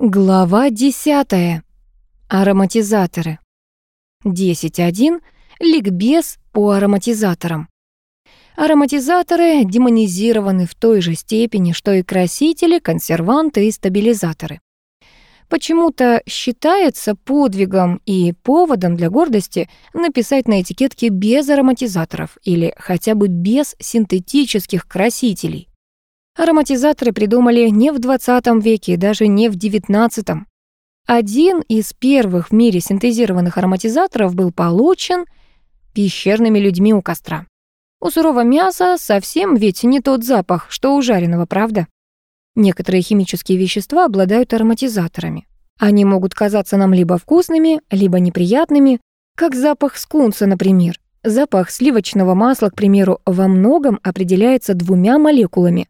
Глава 10. Ароматизаторы. 10.1. Ликбез по ароматизаторам. Ароматизаторы демонизированы в той же степени, что и красители, консерванты и стабилизаторы. Почему-то считается подвигом и поводом для гордости написать на этикетке без ароматизаторов или хотя бы без синтетических красителей. Ароматизаторы придумали не в 20 веке и даже не в 19. Один из первых в мире синтезированных ароматизаторов был получен пещерными людьми у костра. У сурового мяса совсем ведь не тот запах, что у жареного, правда? Некоторые химические вещества обладают ароматизаторами. Они могут казаться нам либо вкусными, либо неприятными, как запах скунса, например. Запах сливочного масла, к примеру, во многом определяется двумя молекулами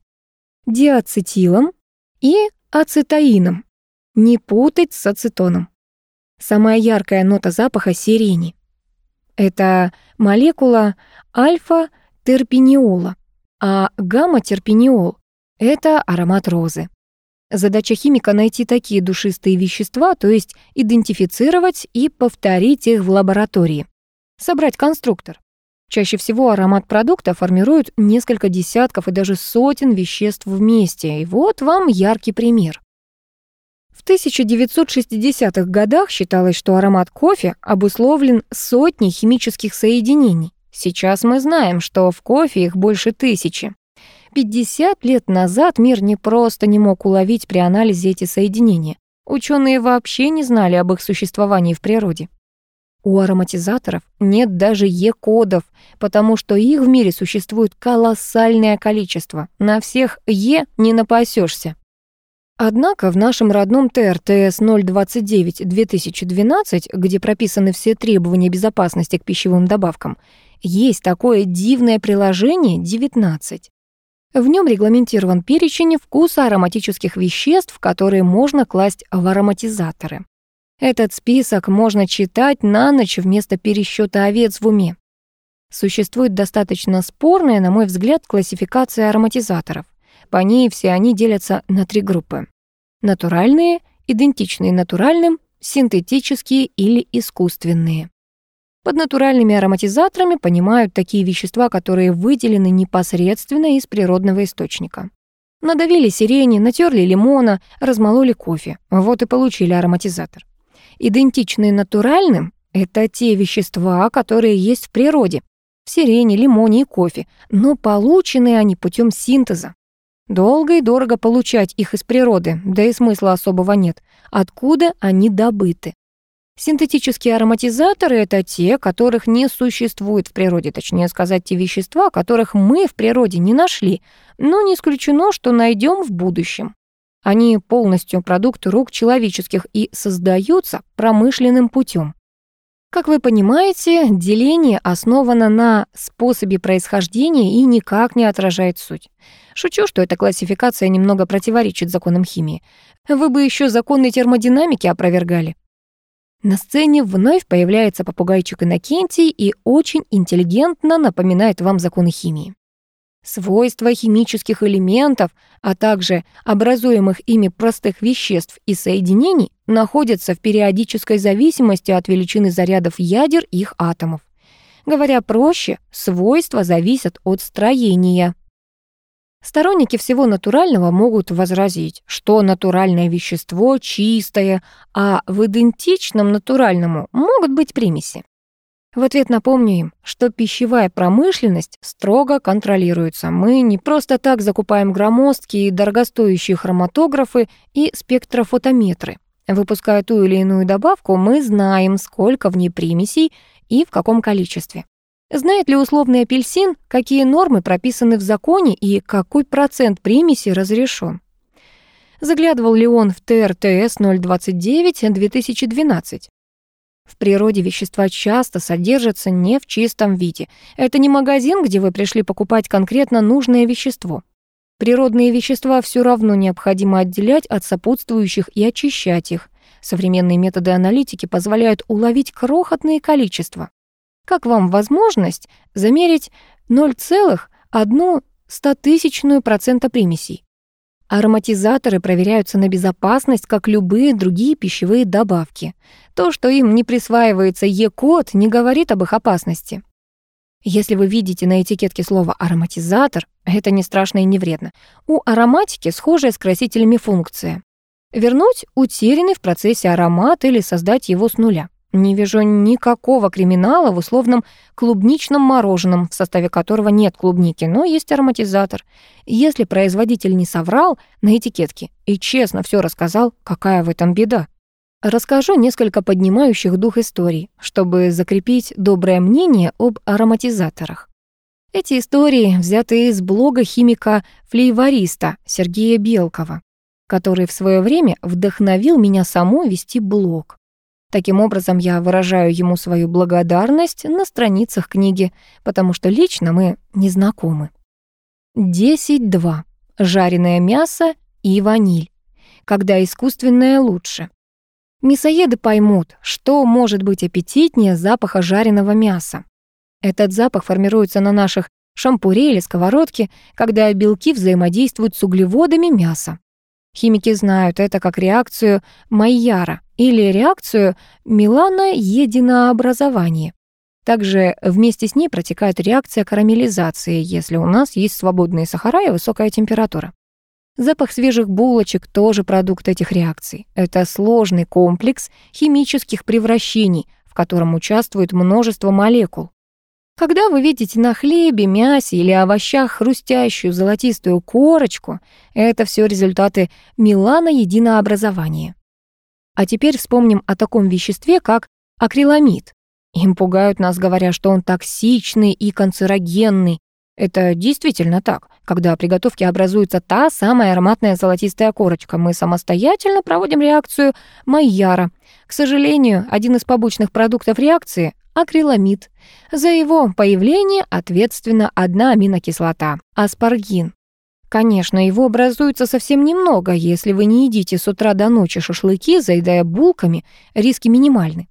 диацетилом и ацетаином. Не путать с ацетоном. Самая яркая нота запаха — сирени. Это молекула альфа-терпиниола, а гамма-терпиниол — это аромат розы. Задача химика — найти такие душистые вещества, то есть идентифицировать и повторить их в лаборатории. Собрать конструктор. Чаще всего аромат продукта формирует несколько десятков и даже сотен веществ вместе. И вот вам яркий пример. В 1960-х годах считалось, что аромат кофе обусловлен сотней химических соединений. Сейчас мы знаем, что в кофе их больше тысячи. 50 лет назад мир не просто не мог уловить при анализе эти соединения. Ученые вообще не знали об их существовании в природе. У ароматизаторов нет даже Е-кодов, потому что их в мире существует колоссальное количество. На всех Е не напасешься. Однако в нашем родном ТРТС 029-2012, где прописаны все требования безопасности к пищевым добавкам, есть такое дивное приложение 19. В нем регламентирован перечень вкуса ароматических веществ, которые можно класть в ароматизаторы. Этот список можно читать на ночь вместо пересчета овец в уме. Существует достаточно спорная, на мой взгляд, классификация ароматизаторов. По ней все они делятся на три группы. Натуральные, идентичные натуральным, синтетические или искусственные. Под натуральными ароматизаторами понимают такие вещества, которые выделены непосредственно из природного источника. Надавили сирени, натерли лимона, размололи кофе. Вот и получили ароматизатор идентичные натуральным, это те вещества, которые есть в природе, в сирене, лимоне и кофе, но получены они путем синтеза. Долго и дорого получать их из природы, да и смысла особого нет. Откуда они добыты? Синтетические ароматизаторы — это те, которых не существует в природе, точнее сказать, те вещества, которых мы в природе не нашли, но не исключено, что найдем в будущем. Они полностью продукты рук человеческих и создаются промышленным путем. Как вы понимаете, деление основано на способе происхождения и никак не отражает суть. Шучу, что эта классификация немного противоречит законам химии. Вы бы еще законы термодинамики опровергали. На сцене вновь появляется попугайчик Иннокентий и очень интеллигентно напоминает вам законы химии. Свойства химических элементов, а также образуемых ими простых веществ и соединений находятся в периодической зависимости от величины зарядов ядер их атомов. Говоря проще, свойства зависят от строения. Сторонники всего натурального могут возразить, что натуральное вещество чистое, а в идентичном натуральному могут быть примеси. В ответ напомню им, что пищевая промышленность строго контролируется. Мы не просто так закупаем громоздкие и дорогостоящие хроматографы и спектрофотометры. Выпуская ту или иную добавку, мы знаем, сколько в ней примесей и в каком количестве. Знает ли условный апельсин, какие нормы прописаны в законе и какой процент примеси разрешен? Заглядывал ли он в ТРТС 029-2012? В природе вещества часто содержатся не в чистом виде. Это не магазин, где вы пришли покупать конкретно нужное вещество. Природные вещества все равно необходимо отделять от сопутствующих и очищать их. Современные методы аналитики позволяют уловить крохотные количества. Как вам возможность замерить 0,1 стотысячную процента примесей? Ароматизаторы проверяются на безопасность, как любые другие пищевые добавки. То, что им не присваивается Е-код, не говорит об их опасности. Если вы видите на этикетке слово «ароматизатор», это не страшно и не вредно. У ароматики схожая с красителями функция. Вернуть утерянный в процессе аромат или создать его с нуля. Не вижу никакого криминала в условном клубничном мороженом, в составе которого нет клубники, но есть ароматизатор. Если производитель не соврал на этикетке и честно все рассказал, какая в этом беда? Расскажу несколько поднимающих дух историй, чтобы закрепить доброе мнение об ароматизаторах. Эти истории взяты из блога химика-флейвориста Сергея Белкова, который в свое время вдохновил меня саму вести блог. Таким образом, я выражаю ему свою благодарность на страницах книги, потому что лично мы не знакомы. 10.2. Жареное мясо и ваниль. Когда искусственное лучше. Мясоеды поймут, что может быть аппетитнее запаха жареного мяса. Этот запах формируется на наших шампуре или сковородке, когда белки взаимодействуют с углеводами мяса. Химики знают это как реакцию Майяра или реакцию Милана-единообразования. Также вместе с ней протекает реакция карамелизации, если у нас есть свободные сахара и высокая температура. Запах свежих булочек тоже продукт этих реакций. Это сложный комплекс химических превращений, в котором участвует множество молекул. Когда вы видите на хлебе, мясе или овощах хрустящую золотистую корочку, это все результаты Милана единообразования. А теперь вспомним о таком веществе, как акриламид. Им пугают нас, говоря, что он токсичный и канцерогенный. Это действительно так. Когда при готовке образуется та самая ароматная золотистая корочка, мы самостоятельно проводим реакцию Майяра. К сожалению, один из побочных продуктов реакции акриламид. За его появление ответственна одна аминокислота – аспаргин. Конечно, его образуется совсем немного, если вы не едите с утра до ночи шашлыки, заедая булками, риски минимальны.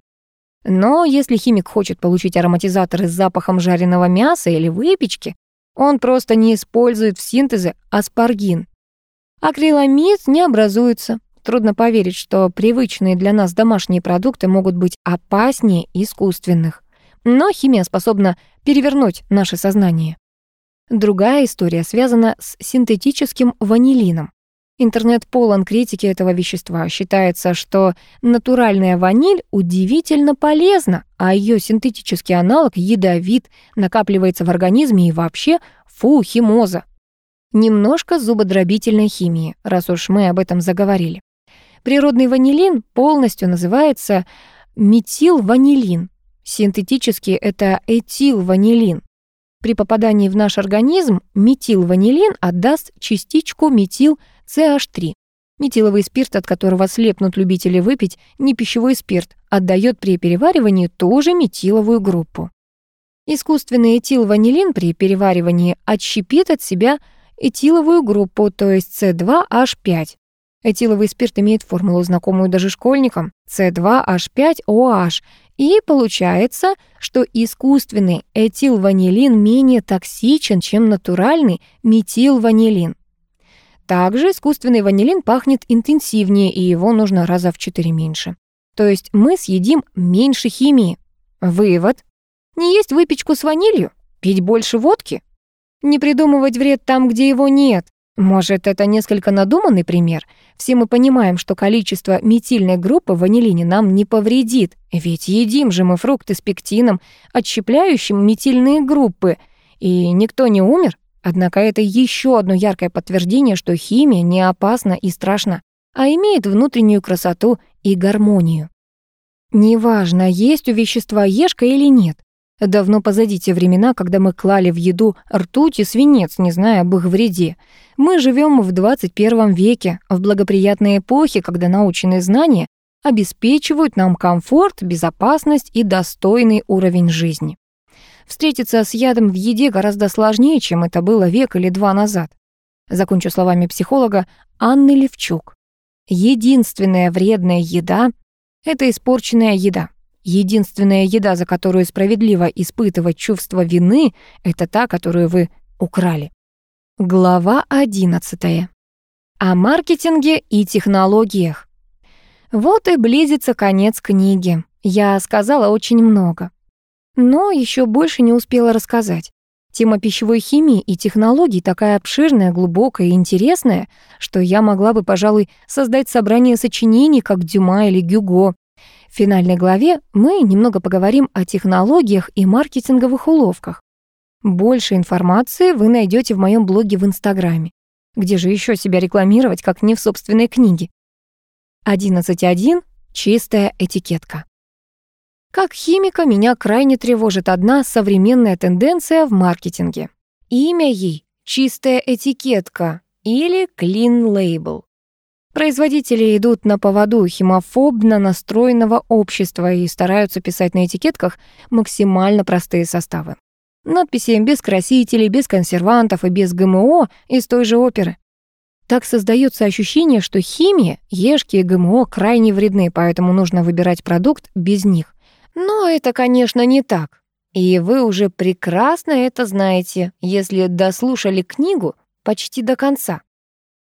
Но если химик хочет получить ароматизаторы с запахом жареного мяса или выпечки, он просто не использует в синтезе аспаргин. Акриламид не образуется. Трудно поверить, что привычные для нас домашние продукты могут быть опаснее искусственных. Но химия способна перевернуть наше сознание. Другая история связана с синтетическим ванилином. Интернет полон критики этого вещества. Считается, что натуральная ваниль удивительно полезна, а ее синтетический аналог ядовит, накапливается в организме и вообще фу, химоза. Немножко зубодробительной химии, раз уж мы об этом заговорили. Природный ванилин полностью называется метилванилин. Синтетически это этилванилин. При попадании в наш организм метилванилин отдаст частичку метил-CH3. Метиловый спирт, от которого слепнут любители выпить, не пищевой спирт, отдает при переваривании тоже метиловую группу. Искусственный этилванилин при переваривании отщепит от себя этиловую группу, то есть С2H5, Этиловый спирт имеет формулу, знакомую даже школьникам, C2H5OH, и получается, что искусственный этилванилин менее токсичен, чем натуральный метилванилин. Также искусственный ванилин пахнет интенсивнее, и его нужно раза в 4 меньше. То есть мы съедим меньше химии. Вывод. Не есть выпечку с ванилью? Пить больше водки? Не придумывать вред там, где его нет. Может, это несколько надуманный пример? Все мы понимаем, что количество метильной группы в ванилине нам не повредит, ведь едим же мы фрукты с пектином, отщепляющим метильные группы, и никто не умер. Однако это еще одно яркое подтверждение, что химия не опасна и страшна, а имеет внутреннюю красоту и гармонию. Неважно, есть у вещества ешка или нет, Давно позади те времена, когда мы клали в еду ртуть и свинец, не зная об их вреде. Мы живем в 21 веке, в благоприятной эпохе, когда научные знания обеспечивают нам комфорт, безопасность и достойный уровень жизни. Встретиться с ядом в еде гораздо сложнее, чем это было век или два назад. Закончу словами психолога Анны Левчук. Единственная вредная еда — это испорченная еда. Единственная еда, за которую справедливо испытывать чувство вины, это та, которую вы украли. Глава одиннадцатая. О маркетинге и технологиях. Вот и близится конец книги. Я сказала очень много. Но еще больше не успела рассказать. Тема пищевой химии и технологий такая обширная, глубокая и интересная, что я могла бы, пожалуй, создать собрание сочинений, как Дюма или Гюго. В финальной главе мы немного поговорим о технологиях и маркетинговых уловках. Больше информации вы найдете в моем блоге в Инстаграме. Где же еще себя рекламировать, как не в собственной книге? 11.1. Чистая этикетка. Как химика меня крайне тревожит одна современная тенденция в маркетинге. Имя ей — чистая этикетка или clean label. Производители идут на поводу химофобно настроенного общества и стараются писать на этикетках максимально простые составы. Надписи без красителей, без консервантов и без ГМО из той же оперы. Так создается ощущение, что химия, ешки и ГМО крайне вредны, поэтому нужно выбирать продукт без них. Но это, конечно, не так. И вы уже прекрасно это знаете, если дослушали книгу почти до конца.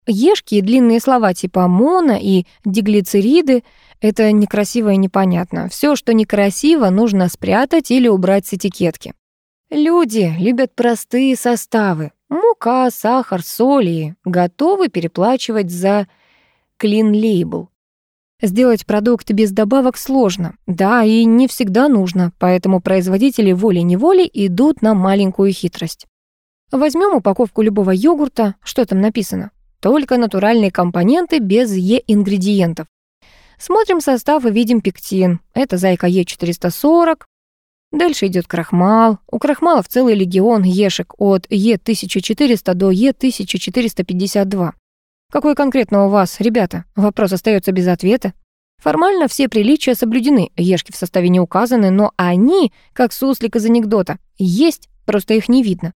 Ешки и длинные слова типа «моно» и «диглицериды» — это некрасиво и непонятно. Все, что некрасиво, нужно спрятать или убрать с этикетки. Люди любят простые составы. Мука, сахар, соль и готовы переплачивать за клин-лейбл. Сделать продукт без добавок сложно, да, и не всегда нужно, поэтому производители волей-неволей идут на маленькую хитрость. Возьмем упаковку любого йогурта, что там написано? Только натуральные компоненты без Е-ингредиентов. Смотрим состав и видим пектин. Это зайка Е440. Дальше идет крахмал. У крахмалов целый легион ешек от Е1400 до Е1452. Какой конкретно у вас, ребята? Вопрос остается без ответа. Формально все приличия соблюдены, ешки в составе не указаны, но они, как суслик из анекдота, есть, просто их не видно.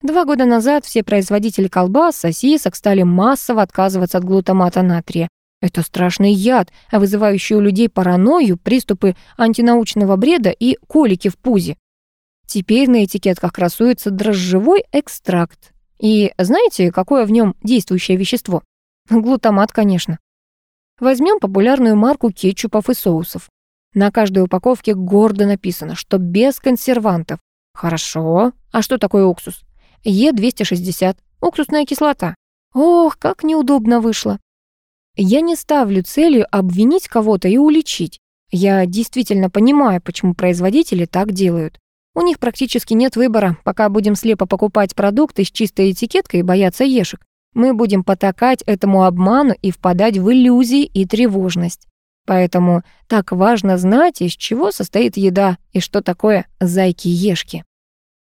Два года назад все производители колбас, сосисок стали массово отказываться от глутамата натрия. Это страшный яд, вызывающий у людей паранойю, приступы антинаучного бреда и колики в пузе. Теперь на этикетках красуется дрожжевой экстракт. И знаете, какое в нем действующее вещество? Глутамат, конечно. Возьмем популярную марку кетчупов и соусов. На каждой упаковке гордо написано, что без консервантов. Хорошо. А что такое уксус? Е260, уксусная кислота. Ох, как неудобно вышло. Я не ставлю целью обвинить кого-то и уличить. Я действительно понимаю, почему производители так делают. У них практически нет выбора, пока будем слепо покупать продукты с чистой этикеткой и бояться ешек. Мы будем потакать этому обману и впадать в иллюзии и тревожность. Поэтому так важно знать, из чего состоит еда и что такое зайки-ешки.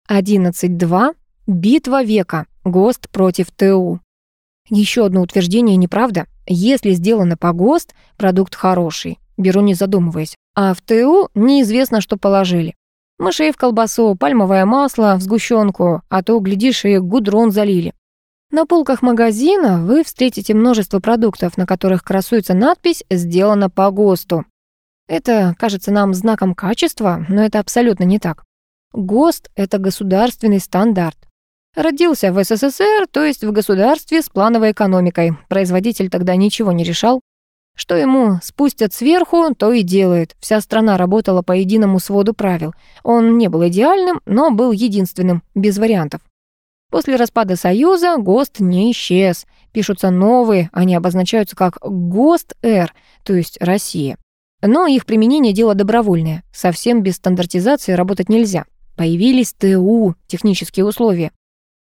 11.2. Битва века. ГОСТ против ТУ. Еще одно утверждение неправда. Если сделано по ГОСТ, продукт хороший. Беру не задумываясь. А в ТУ неизвестно, что положили. Мышей в колбасу, пальмовое масло в сгущенку, а то, глядишь, и гудрон залили. На полках магазина вы встретите множество продуктов, на которых красуется надпись «Сделано по ГОСТу». Это кажется нам знаком качества, но это абсолютно не так. ГОСТ — это государственный стандарт. Родился в СССР, то есть в государстве с плановой экономикой. Производитель тогда ничего не решал. Что ему спустят сверху, то и делает. Вся страна работала по единому своду правил. Он не был идеальным, но был единственным, без вариантов. После распада Союза ГОСТ не исчез. Пишутся новые, они обозначаются как ГОСТ-Р, то есть Россия. Но их применение дело добровольное. Совсем без стандартизации работать нельзя. Появились ТУ, технические условия.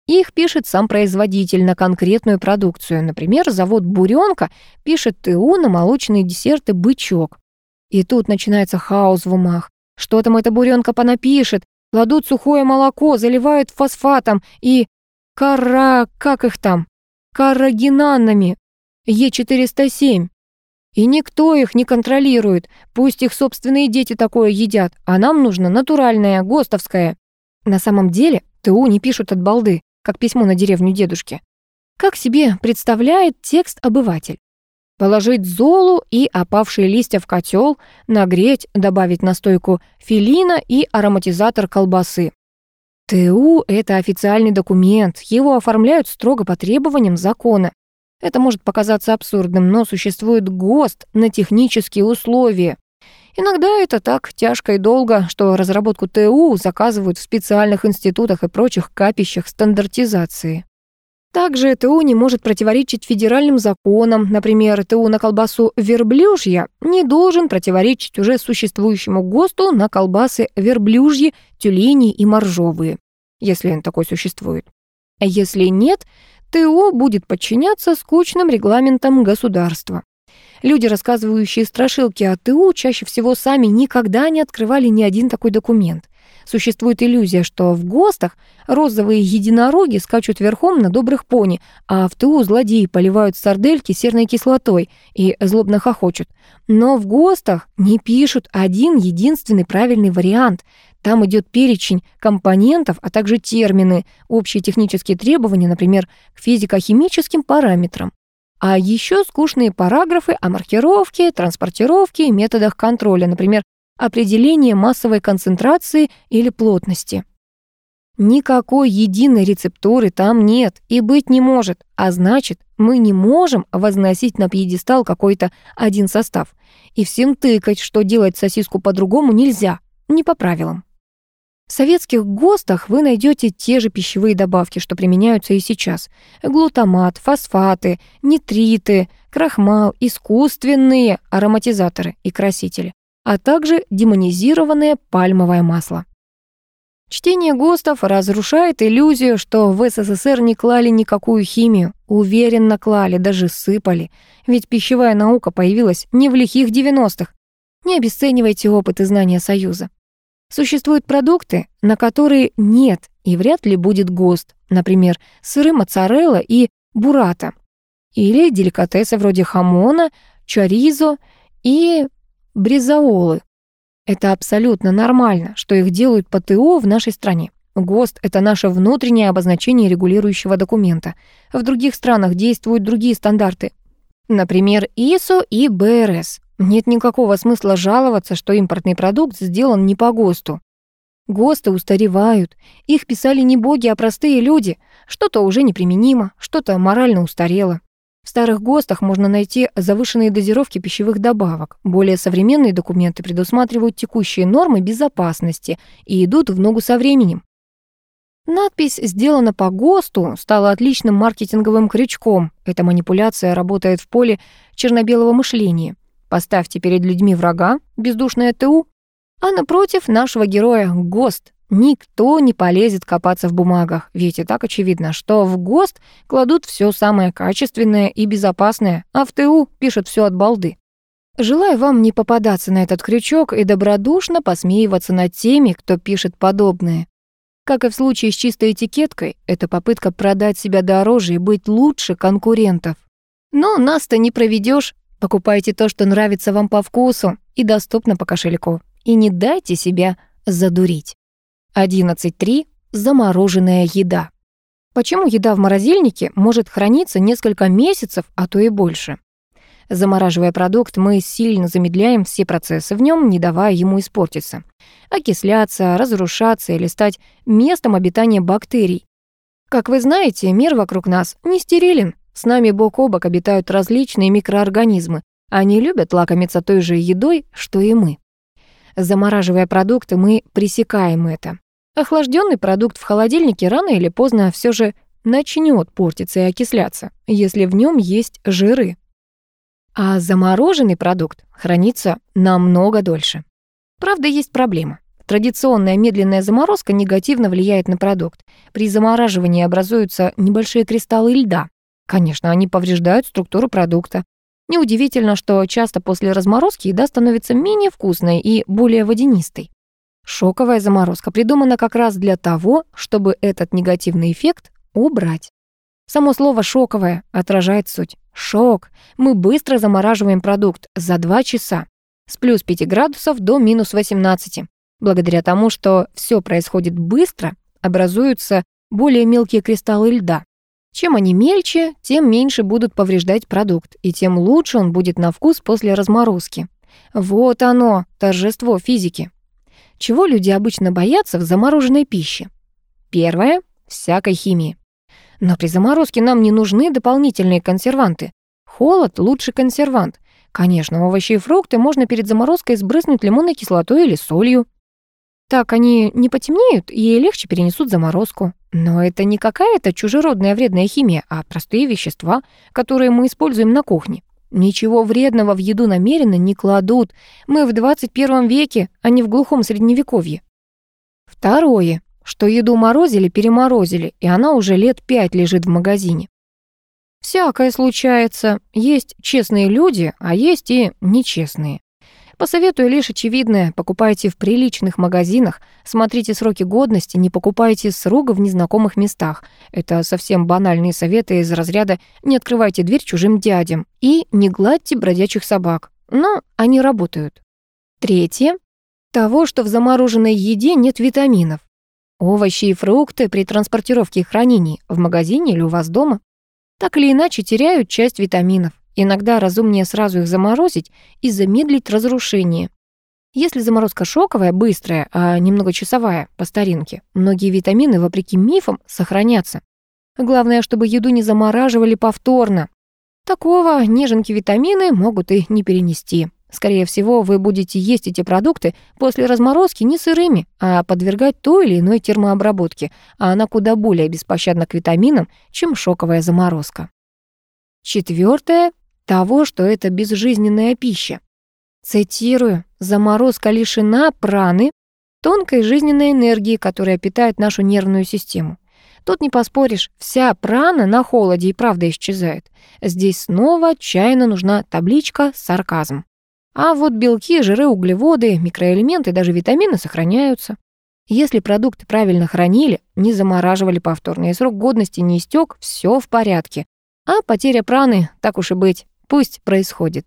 Их пишет сам производитель на конкретную продукцию. Например, завод «Буренка» пишет ТУ на молочные десерты «Бычок». И тут начинается хаос в умах. Что там эта буренка понапишет? Кладут сухое молоко, заливают фосфатом и... Кара... как их там? Каррагинанами. Е407. И никто их не контролирует. Пусть их собственные дети такое едят, а нам нужно натуральное, ГОСТовское. На самом деле ТУ не пишут от балды как письмо на деревню дедушки. Как себе представляет текст обыватель? Положить золу и опавшие листья в котел, нагреть, добавить настойку филина и ароматизатор колбасы. ТУ — это официальный документ, его оформляют строго по требованиям закона. Это может показаться абсурдным, но существует ГОСТ на технические условия. Иногда это так тяжко и долго, что разработку ТУ заказывают в специальных институтах и прочих капищах стандартизации. Также ТУ не может противоречить федеральным законам. Например, ТУ на колбасу верблюжья не должен противоречить уже существующему ГОСТу на колбасы верблюжьи, тюлени и моржовые, если он такой существует. А если нет, ТО будет подчиняться скучным регламентам государства. Люди, рассказывающие страшилки о ТУ, чаще всего сами никогда не открывали ни один такой документ. Существует иллюзия, что в ГОСТах розовые единороги скачут верхом на добрых пони, а в ТУ злодеи поливают сардельки серной кислотой и злобно хохочут. Но в ГОСТах не пишут один единственный правильный вариант. Там идет перечень компонентов, а также термины, общие технические требования, например, к физико-химическим параметрам. А еще скучные параграфы о маркировке, транспортировке и методах контроля, например, определение массовой концентрации или плотности. Никакой единой рецептуры там нет и быть не может, а значит, мы не можем возносить на пьедестал какой-то один состав и всем тыкать, что делать сосиску по-другому нельзя, не по правилам. В советских ГОСТах вы найдете те же пищевые добавки, что применяются и сейчас. Глутамат, фосфаты, нитриты, крахмал, искусственные ароматизаторы и красители, а также демонизированное пальмовое масло. Чтение ГОСТов разрушает иллюзию, что в СССР не клали никакую химию. Уверенно клали, даже сыпали. Ведь пищевая наука появилась не в лихих 90-х. Не обесценивайте опыт и знания Союза. Существуют продукты, на которые нет и вряд ли будет ГОСТ, например, сыры моцарелла и бурата, или деликатесы вроде хамона, чоризо и бризаолы. Это абсолютно нормально, что их делают по ТО в нашей стране. ГОСТ — это наше внутреннее обозначение регулирующего документа. В других странах действуют другие стандарты. Например, ИСО и БРС. Нет никакого смысла жаловаться, что импортный продукт сделан не по ГОСТу. ГОСТы устаревают. Их писали не боги, а простые люди. Что-то уже неприменимо, что-то морально устарело. В старых ГОСТах можно найти завышенные дозировки пищевых добавок. Более современные документы предусматривают текущие нормы безопасности и идут в ногу со временем. Надпись «Сделана по ГОСТу» стала отличным маркетинговым крючком. Эта манипуляция работает в поле черно-белого мышления. Поставьте перед людьми врага, бездушное ТУ, а напротив нашего героя — ГОСТ. Никто не полезет копаться в бумагах, ведь и так очевидно, что в ГОСТ кладут все самое качественное и безопасное, а в ТУ пишут все от балды. Желаю вам не попадаться на этот крючок и добродушно посмеиваться над теми, кто пишет подобное. Как и в случае с чистой этикеткой, это попытка продать себя дороже и быть лучше конкурентов. Но нас-то не проведешь, Покупайте то, что нравится вам по вкусу и доступно по кошельку. И не дайте себя задурить. 11.3. Замороженная еда. Почему еда в морозильнике может храниться несколько месяцев, а то и больше? Замораживая продукт, мы сильно замедляем все процессы в нем, не давая ему испортиться, окисляться, разрушаться или стать местом обитания бактерий. Как вы знаете, мир вокруг нас не стерилен, с нами бок о бок обитают различные микроорганизмы. Они любят лакомиться той же едой, что и мы. Замораживая продукты, мы пресекаем это. Охлажденный продукт в холодильнике рано или поздно все же начнет портиться и окисляться, если в нем есть жиры. А замороженный продукт хранится намного дольше. Правда, есть проблема. Традиционная медленная заморозка негативно влияет на продукт. При замораживании образуются небольшие кристаллы льда, Конечно, они повреждают структуру продукта. Неудивительно, что часто после разморозки еда становится менее вкусной и более водянистой. Шоковая заморозка придумана как раз для того, чтобы этот негативный эффект убрать. Само слово «шоковое» отражает суть. Шок. Мы быстро замораживаем продукт за 2 часа с плюс 5 градусов до минус 18. Благодаря тому, что все происходит быстро, образуются более мелкие кристаллы льда. Чем они мельче, тем меньше будут повреждать продукт, и тем лучше он будет на вкус после разморозки. Вот оно, торжество физики. Чего люди обычно боятся в замороженной пище? Первое — всякой химии. Но при заморозке нам не нужны дополнительные консерванты. Холод — лучший консервант. Конечно, овощи и фрукты можно перед заморозкой сбрызнуть лимонной кислотой или солью. Так они не потемнеют и легче перенесут заморозку. Но это не какая-то чужеродная вредная химия, а простые вещества, которые мы используем на кухне. Ничего вредного в еду намеренно не кладут. Мы в 21 веке, а не в глухом средневековье. Второе, что еду морозили-переморозили, и она уже лет пять лежит в магазине. Всякое случается. Есть честные люди, а есть и нечестные. Посоветую лишь очевидное. Покупайте в приличных магазинах, смотрите сроки годности, не покупайте с руга в незнакомых местах. Это совсем банальные советы из разряда «не открывайте дверь чужим дядям» и «не гладьте бродячих собак». Но они работают. Третье. Того, что в замороженной еде нет витаминов. Овощи и фрукты при транспортировке и хранении в магазине или у вас дома так или иначе теряют часть витаминов. Иногда разумнее сразу их заморозить и замедлить разрушение. Если заморозка шоковая, быстрая, а немного часовая, по старинке, многие витамины, вопреки мифам, сохранятся. Главное, чтобы еду не замораживали повторно. Такого неженки витамины могут и не перенести. Скорее всего, вы будете есть эти продукты после разморозки не сырыми, а подвергать той или иной термообработке, а она куда более беспощадна к витаминам, чем шоковая заморозка. Четвертое того, что это безжизненная пища. Цитирую, заморозка лишена праны, тонкой жизненной энергии, которая питает нашу нервную систему. Тут не поспоришь, вся прана на холоде и правда исчезает. Здесь снова отчаянно нужна табличка «сарказм». А вот белки, жиры, углеводы, микроэлементы, даже витамины сохраняются. Если продукты правильно хранили, не замораживали повторно, и срок годности не истек, все в порядке. А потеря праны, так уж и быть, Пусть происходит.